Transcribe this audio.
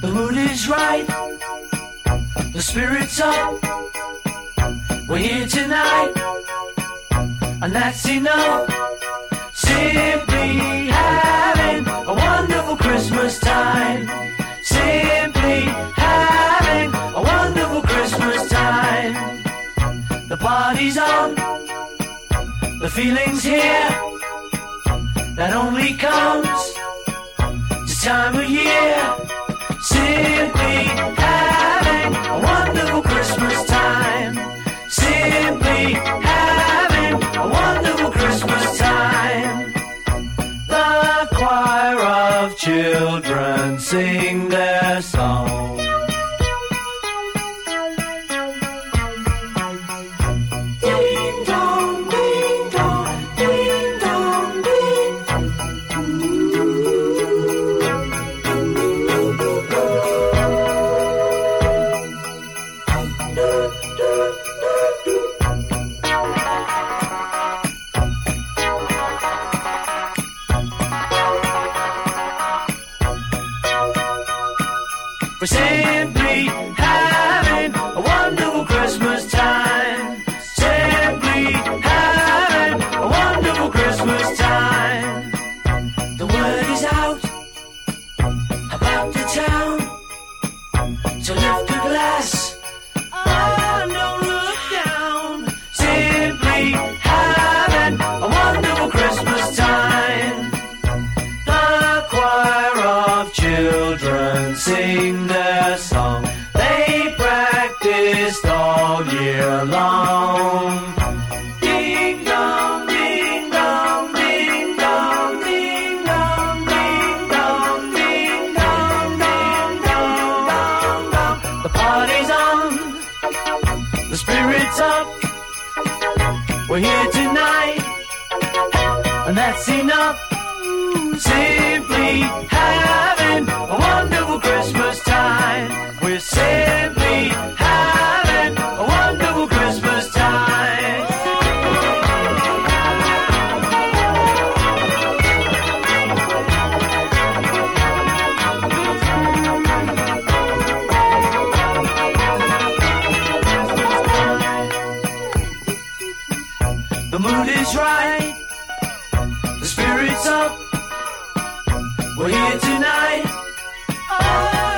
The mood is right, the spirit's up. We're here tonight, and that's enough. Simply have. The feeling's here. That only comes this time of year. Simply having a wonderful Christmas time. Simply having a wonderful Christmas time. The choir of children sing their song. We're simply having a wonderful Christmas time. Simply having a wonderful Christmas time. The word is out about the town. So lift sing their song. They practiced all year long. We're here tonight, and that's enough. Simply having a wonderful Christmas time. We're simply having a wonderful Christmas time. The mood is right, the spirit's up. We're here tonight. Oh.